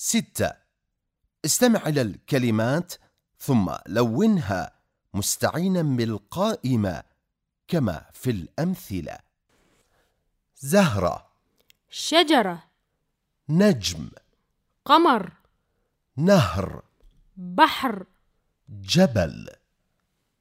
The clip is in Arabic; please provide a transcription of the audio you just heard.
ستة. استمع إلى الكلمات ثم لونها مستعينا بالقائمة كما في الأمثلة. زهرة. شجرة. نجم. قمر. نهر. بحر. جبل.